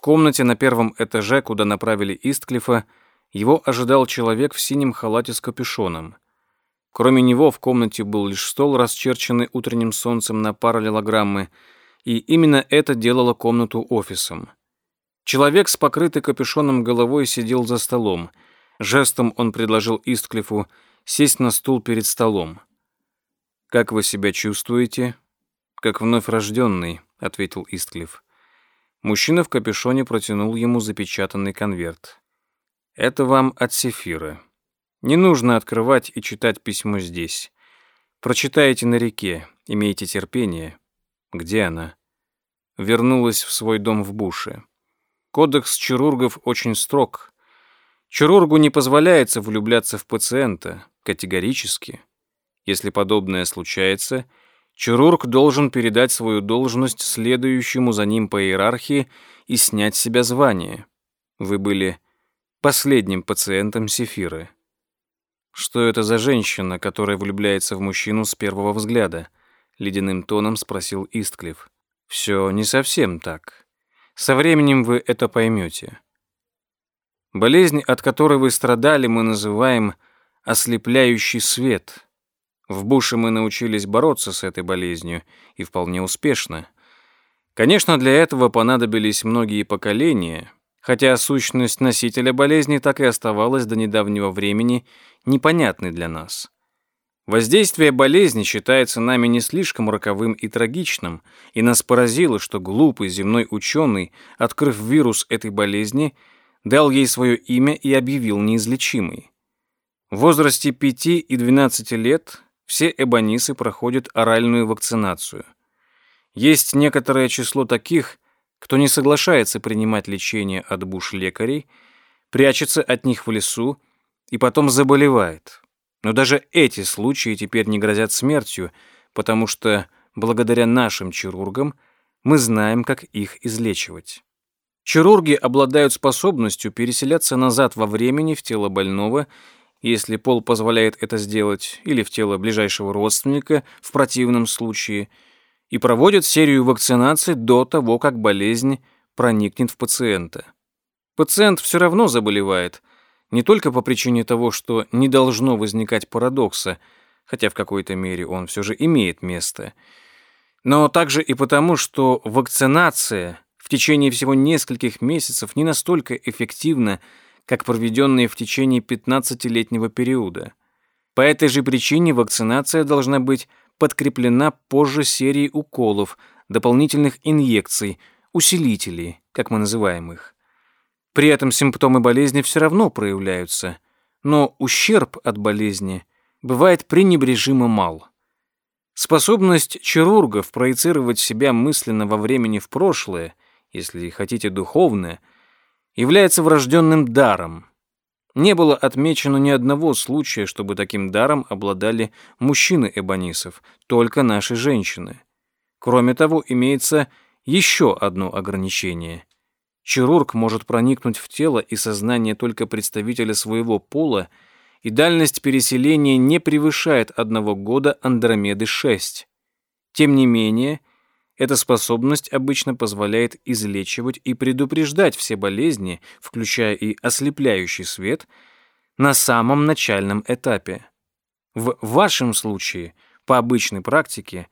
В комнате на первом этаже, куда направили Истклифа, его ожидал человек в синем халате с капюшоном. Кроме него в комнате был лишь стол, расчерченный утренним солнцем на параллелограммы, и именно это делало комнату офисом. Человек с покрытой капюшоном головой сидел за столом. Жестом он предложил Истклифу сесть на стул перед столом. «Как вы себя чувствуете?» «Как вновь рожденный», — ответил Истклифф. Мужчина в капюшоне протянул ему запечатанный конверт. «Это вам от Сефира. Не нужно открывать и читать письмо здесь. Прочитайте на реке, имейте терпение. Где она?» Вернулась в свой дом в Буше. Кодекс чирургов очень строг. Чирургу не позволяется влюбляться в пациента, категорически. Если подобное случается — Чирург должен передать свою должность следующему за ним по иерархии и снять с себя звание. Вы были последним пациентом Сефиры. Что это за женщина, которая влюбляется в мужчину с первого взгляда? Ледяным тоном спросил Истклифф. Все не совсем так. Со временем вы это поймете. Болезнь, от которой вы страдали, мы называем ослепляющий свет. В Буше мы научились бороться с этой болезнью, и вполне успешно. Конечно, для этого понадобились многие поколения, хотя сущность носителя болезни так и оставалась до недавнего времени непонятной для нас. Воздействие болезни считается нами не слишком роковым и трагичным, и нас поразило, что глупый земной ученый, открыв вирус этой болезни, дал ей свое имя и объявил неизлечимой. В возрасте 5 и 12 лет все эбонисы проходят оральную вакцинацию. Есть некоторое число таких, кто не соглашается принимать лечение от буш-лекарей, прячется от них в лесу и потом заболевает. Но даже эти случаи теперь не грозят смертью, потому что благодаря нашим хирургам мы знаем, как их излечивать. Хирурги обладают способностью переселяться назад во времени в тело больного если пол позволяет это сделать, или в тело ближайшего родственника в противном случае, и проводят серию вакцинаций до того, как болезнь проникнет в пациента. Пациент все равно заболевает, не только по причине того, что не должно возникать парадокса, хотя в какой-то мере он все же имеет место, но также и потому, что вакцинация в течение всего нескольких месяцев не настолько эффективна, как проведенные в течение 15-летнего периода. По этой же причине вакцинация должна быть подкреплена позже серией уколов, дополнительных инъекций, усилителей, как мы называем их. При этом симптомы болезни все равно проявляются, но ущерб от болезни бывает пренебрежимо мал. Способность хирургов проецировать себя мысленно во времени в прошлое, если хотите духовное – является врожденным даром. Не было отмечено ни одного случая, чтобы таким даром обладали мужчины эбонисов, только наши женщины. Кроме того, имеется еще одно ограничение. Хирург может проникнуть в тело и сознание только представителя своего пола, и дальность переселения не превышает одного года Андромеды-6. Тем не менее, эта способность обычно позволяет излечивать и предупреждать все болезни, включая и ослепляющий свет, на самом начальном этапе. В вашем случае, по обычной практике,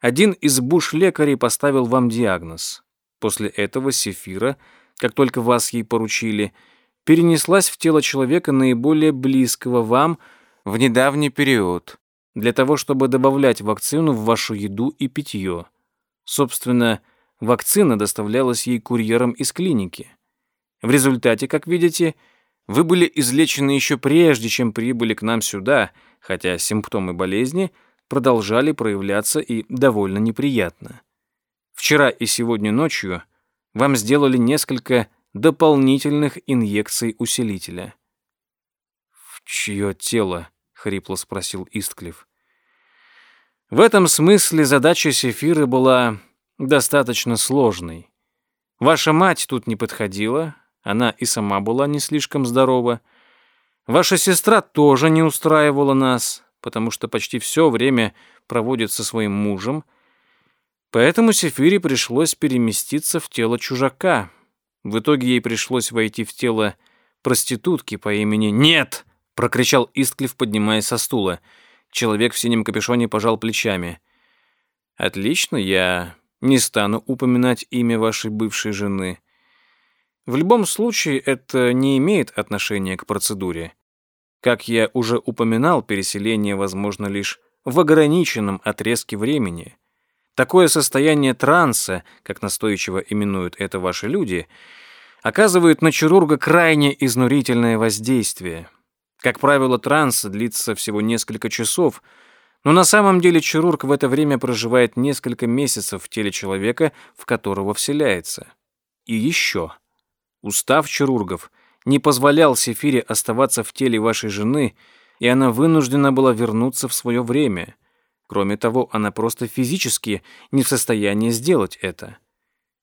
один из буш-лекарей поставил вам диагноз. После этого Сефира, как только вас ей поручили, перенеслась в тело человека наиболее близкого вам в недавний период, для того, чтобы добавлять вакцину в вашу еду и питье. Собственно, вакцина доставлялась ей курьером из клиники. В результате, как видите, вы были излечены еще прежде, чем прибыли к нам сюда, хотя симптомы болезни – продолжали проявляться и довольно неприятно. Вчера и сегодня ночью вам сделали несколько дополнительных инъекций усилителя. «В чье тело?» — хрипло спросил Истклифф. В этом смысле задача Сефиры была достаточно сложной. Ваша мать тут не подходила, она и сама была не слишком здорова. Ваша сестра тоже не устраивала нас, потому что почти все время проводит со своим мужем, поэтому Сефире пришлось переместиться в тело чужака. В итоге ей пришлось войти в тело проститутки по имени «Нет!» — прокричал Истклифф, поднимаясь со стула. Человек в синем капюшоне пожал плечами. «Отлично, я не стану упоминать имя вашей бывшей жены. В любом случае, это не имеет отношения к процедуре. Как я уже упоминал, переселение возможно лишь в ограниченном отрезке времени. Такое состояние транса, как настойчиво именуют это ваши люди, оказывает на хирурга крайне изнурительное воздействие. Как правило, транс длится всего несколько часов, но на самом деле хирург в это время проживает несколько месяцев в теле человека, в которого вселяется. И еще. Устав хирургов – не позволял Сефире оставаться в теле вашей жены, и она вынуждена была вернуться в свое время. Кроме того, она просто физически не в состоянии сделать это.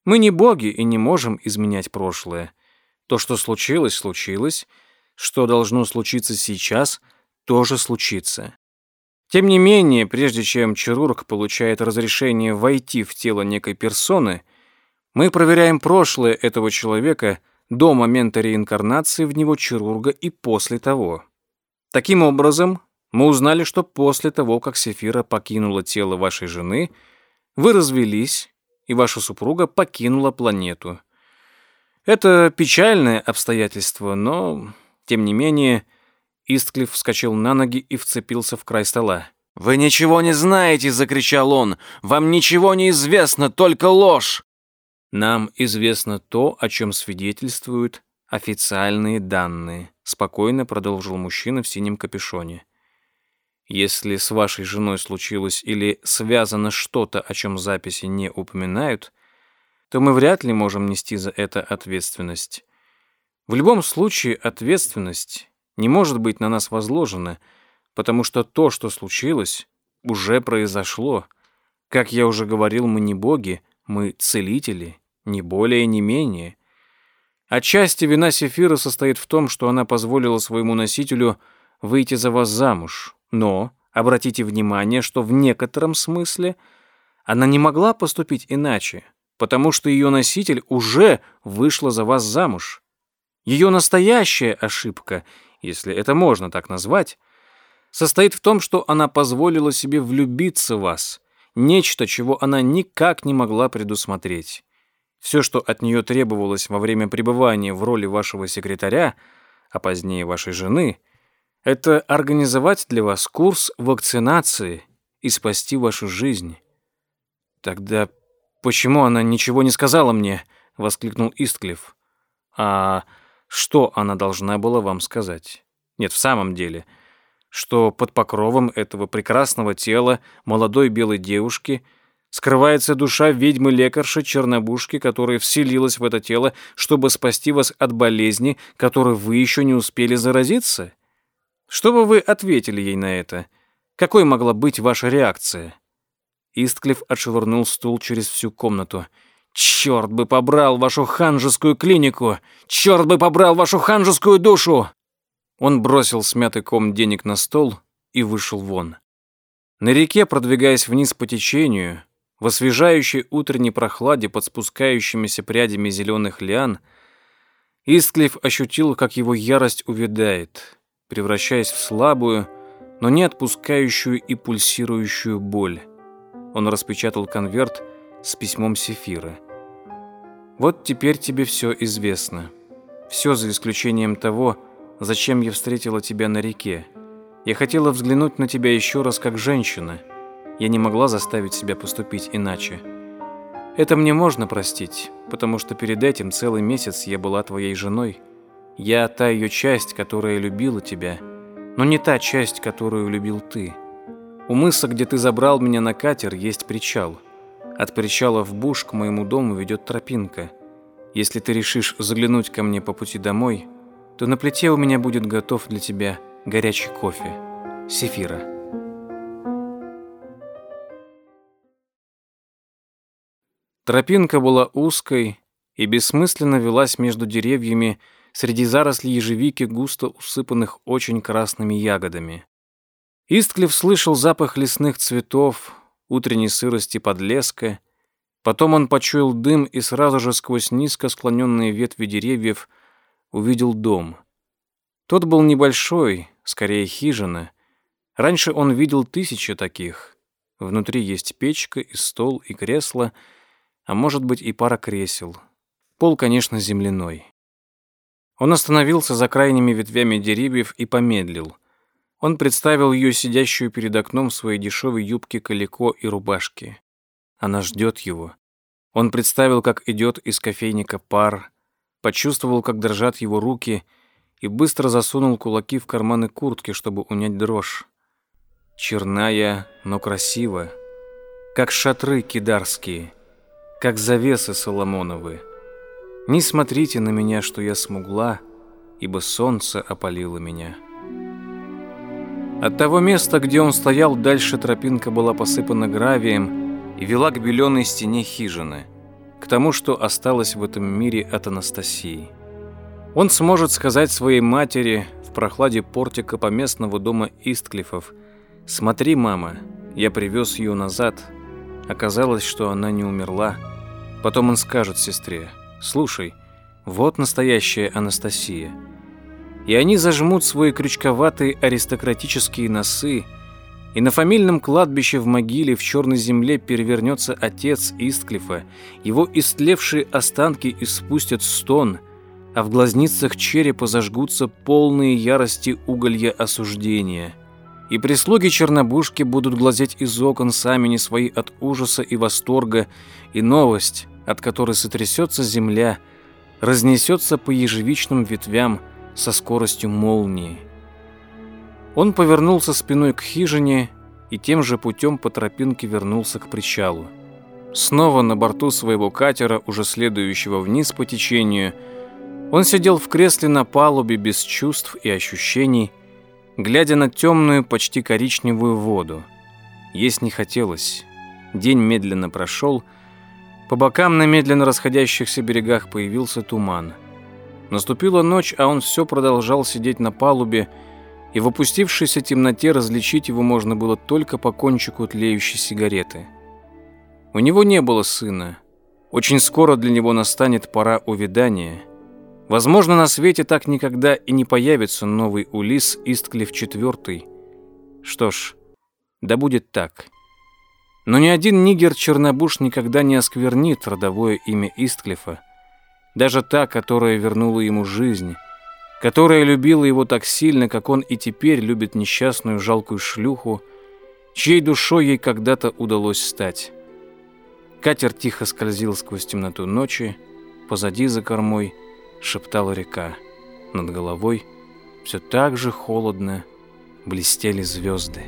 Мы не боги и не можем изменять прошлое. То, что случилось, случилось. Что должно случиться сейчас, тоже случится. Тем не менее, прежде чем хирург получает разрешение войти в тело некой персоны, мы проверяем прошлое этого человека до момента реинкарнации в него хирурга и после того. Таким образом, мы узнали, что после того, как Сефира покинула тело вашей жены, вы развелись, и ваша супруга покинула планету. Это печальное обстоятельство, но, тем не менее, Истклифф вскочил на ноги и вцепился в край стола. «Вы ничего не знаете!» — закричал он. «Вам ничего не известно, только ложь!» Нам известно то, о чем свидетельствуют официальные данные, спокойно продолжил мужчина в синем капюшоне. Если с вашей женой случилось или связано что-то, о чем записи не упоминают, то мы вряд ли можем нести за это ответственность. В любом случае, ответственность не может быть на нас возложена, потому что то, что случилось, уже произошло. Как я уже говорил, мы не боги, мы целители, не более, не менее. Отчасти вина Сефира состоит в том, что она позволила своему носителю выйти за вас замуж. Но обратите внимание, что в некотором смысле она не могла поступить иначе, потому что ее носитель уже вышла за вас замуж. Ее настоящая ошибка, если это можно так назвать, состоит в том, что она позволила себе влюбиться в вас, нечто, чего она никак не могла предусмотреть. Все, что от нее требовалось во время пребывания в роли вашего секретаря, а позднее вашей жены, это организовать для вас курс вакцинации и спасти вашу жизнь. Тогда почему она ничего не сказала мне? воскликнул Истклифф. А что она должна была вам сказать? Нет, в самом деле, что под покровом этого прекрасного тела молодой белой девушки – скрывается душа ведьмы-лекарши Чернобушки, которая вселилась в это тело, чтобы спасти вас от болезни, которой вы еще не успели заразиться? Что бы вы ответили ей на это? Какой могла быть ваша реакция?» Истклифф отшвырнул стул через всю комнату. «Черт бы побрал вашу ханжескую клинику! Черт бы побрал вашу ханжескую душу!» Он бросил смятый ком денег на стол и вышел вон. На реке, продвигаясь вниз по течению, в освежающей утренней прохладе под спускающимися прядями зеленых лиан, Истклифф ощутил, как его ярость увядает, превращаясь в слабую, но не отпускающую и пульсирующую боль. Он распечатал конверт с письмом Сефира. «Вот теперь тебе все известно. Все за исключением того, зачем я встретила тебя на реке. Я хотела взглянуть на тебя еще раз как женщина. Я не могла заставить себя поступить иначе. Это мне можно простить, потому что перед этим целый месяц я была твоей женой. Я та ее часть, которая любила тебя, но не та часть, которую любил ты. У мыса, где ты забрал меня на катер, есть причал. От причала в буш к моему дому ведет тропинка. Если ты решишь заглянуть ко мне по пути домой, то на плите у меня будет готов для тебя горячий кофе. Сефира. Тропинка была узкой и бессмысленно велась между деревьями среди зарослей ежевики, густо усыпанных очень красными ягодами. Истклев слышал запах лесных цветов, утренней сырости подлеска. Потом он почуял дым и сразу же сквозь низко склоненные ветви деревьев увидел дом. Тот был небольшой, скорее хижина. Раньше он видел тысячи таких. Внутри есть печка и стол, и кресло, а может быть и пара кресел. Пол, конечно, земляной. Он остановился за крайними ветвями деревьев и помедлил. Он представил ее сидящую перед окном в своей дешевой юбке калико и рубашке. Она ждет его. Он представил, как идет из кофейника пар, почувствовал, как дрожат его руки, и быстро засунул кулаки в карманы куртки, чтобы унять дрожь. Черная, но красивая, как шатры кидарские, как завесы соломоновы. Не смотрите на меня, что я смугла, ибо солнце опалило меня. От того места, где он стоял, дальше тропинка была посыпана гравием и вела к беленой стене хижины — к тому, что осталось в этом мире от Анастасии. Он сможет сказать своей матери в прохладе портика поместного дома Истклифов «Смотри, мама, я привез ее назад. Оказалось, что она не умерла». Потом он скажет сестре «Слушай, вот настоящая Анастасия». И они зажмут свои крючковатые аристократические носы – и на фамильном кладбище в могиле в черной земле перевернется отец Истклифа, его истлевшие останки испустят стон, а в глазницах черепа зажгутся полные ярости уголья осуждения. И прислуги чернобушки будут глазеть из окон сами не свои от ужаса и восторга, и новость, от которой сотрясется земля, разнесется по ежевичным ветвям со скоростью молнии. Он повернулся спиной к хижине и тем же путем по тропинке вернулся к причалу. Снова на борту своего катера, уже следующего вниз по течению, он сидел в кресле на палубе без чувств и ощущений, глядя на темную, почти коричневую воду. Есть не хотелось. День медленно прошел, по бокам на медленно расходящихся берегах появился туман. Наступила ночь, а он все продолжал сидеть на палубе, и в опустившейся темноте различить его можно было только по кончику тлеющей сигареты. У него не было сына. Очень скоро для него настанет пора увядания. Возможно, на свете так никогда и не появится новый Улис Истклифф IV. Что ж, да будет так. Но ни один нигер-чернобуш никогда не осквернит родовое имя Истклифа. Даже та, которая вернула ему жизнь – которая любила его так сильно, как он и теперь любит несчастную жалкую шлюху, чьей душой ей когда-то удалось стать. Катер тихо скользил сквозь темноту ночи, позади за кормой шептала река. Над головой все так же холодно блестели звезды.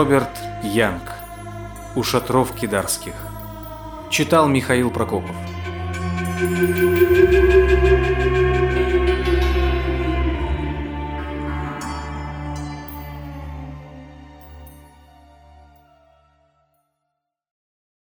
Роберт Янг. У шатров кидарских. Читал Михаил Прокопов. Thank you.